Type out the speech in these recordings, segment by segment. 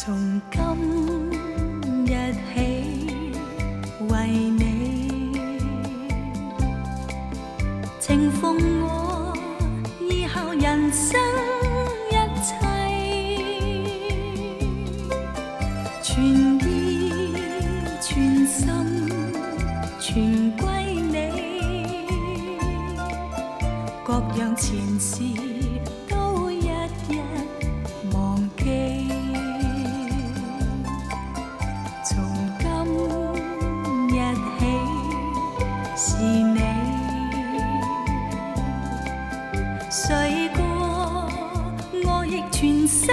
从今日起，为你，情奉我以后人生一切，全意全心全归你，各样前事。谁过我亦全心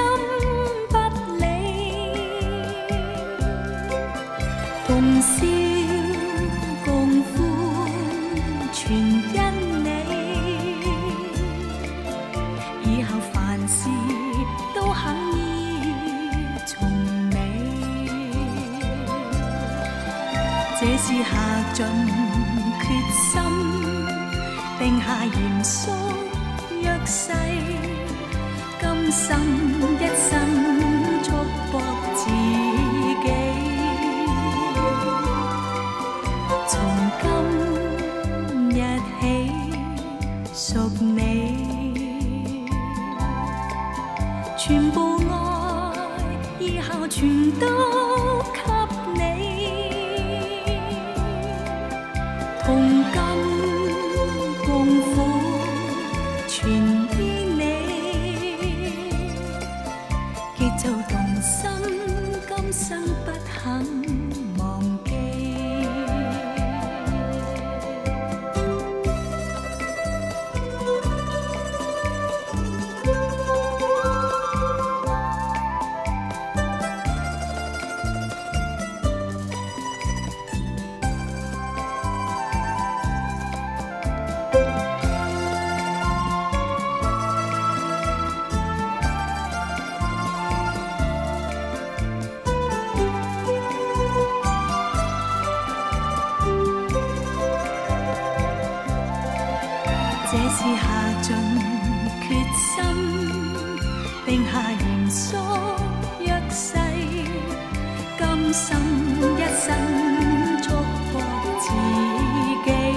不理，共笑共欢全因你，以后凡事都肯意从你，这是下尽决心，定下严肃。约誓，今生一生束缚自己，从今日起属你，全部爱以后全都给。这是下尽决心，定下严肃约誓，今生一生祝福自己。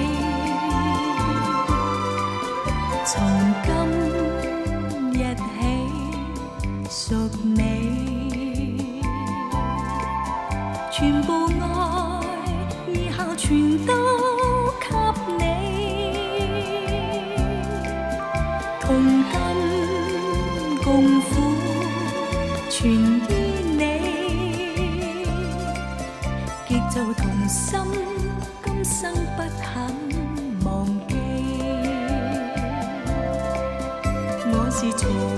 从今日起属你，全部爱以后全。全依你，结就同心，今生不肯忘记。我是从。